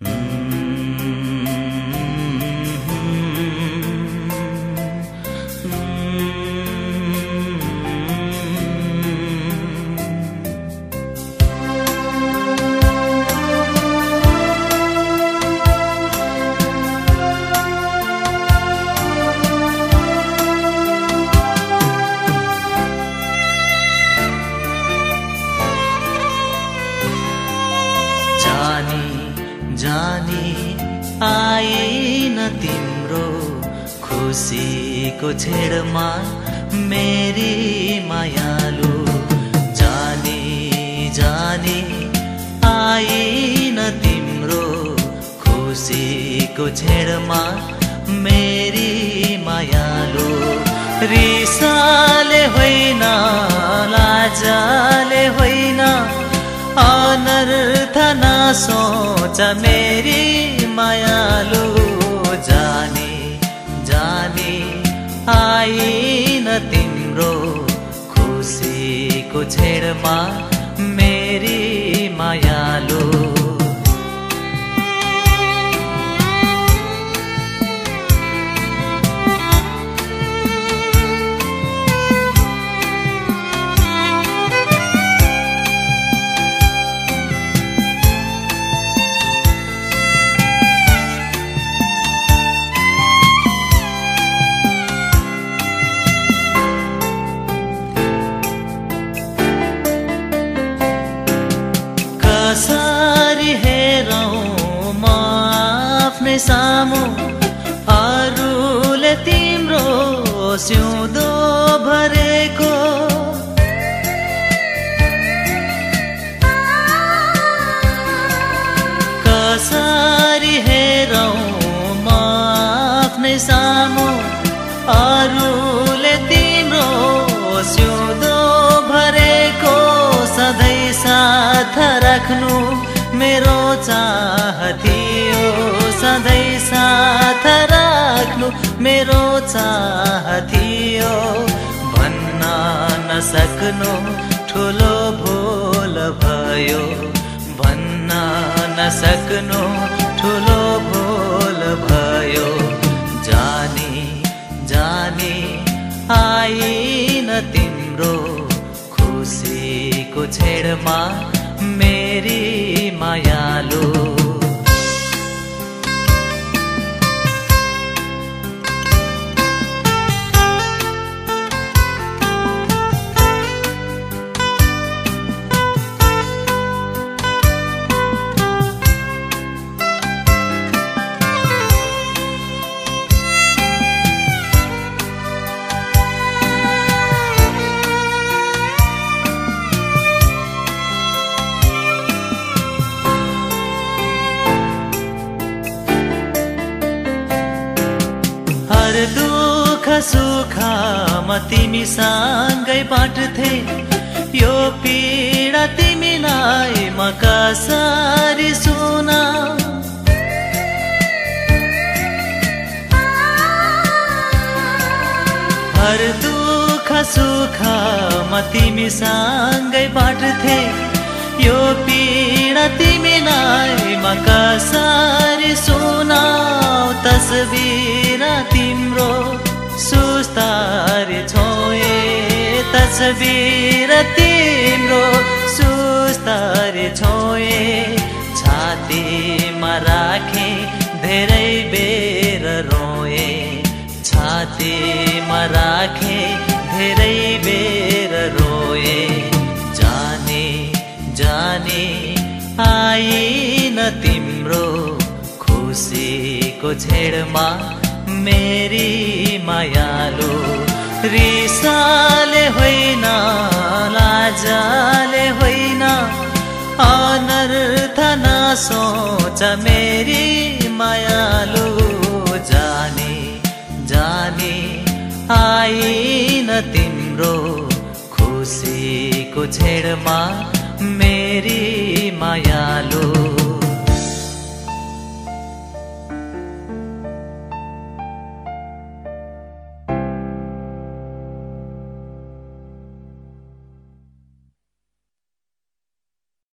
Mm. जानी आएन तिम्रो खुसीको छेडमा मेरी मायालु। जानी जानी आएन तिम्रो खुसीको छेडमा मेरी मायालु। रिसाले होइन लाजाले होइन अनर्थ नसोच मेरी मायालु जाने जाने आइन तिम्रो खुसीको छेडमा हेरौँ म आफ्नै सामु। अरूले तिम्रो सिउँदो भरेको। कसरी हेरौँ म आफ्नै सामु। अरूले तिम्रो सिउँदो भरेको। सधैँ साथ राख्नु। मेरो चाह थियो सधैँ साथ राख्नु मेरो चाह थियो भन्न नसक्नु ठुलो भुल भयो। भन्न नसक्नु ठुलो भुल भयो। जाने जाने आइन तिम्रो खुसीको छेडमा मेरी मायालु दुःख सुख म तिमीसँगै बाँड्थे यो पीडा तिमीलाई म कसरी सुना? हर दुःख सुख म तिमीसँगै बाँड्थे यो पीडा तिमीलाई म कसरी सुनाऊ तस्बिर तिम्रो सुस्तारी छोए तस्बिर तिम्रो सुस्तारी छोए छातीमा राखे धेरै बेर रोए छातीमा राखे धेरै बेर रोए जाने जाने आइन तिम्रो खुसीको छेडमा मेरी मायालु रिसाले होइन लाजाले होइन अनर्थ नसोच मेरी मायालु जाने जाने आइन तिम्रो खुसीको छेडमा मेरी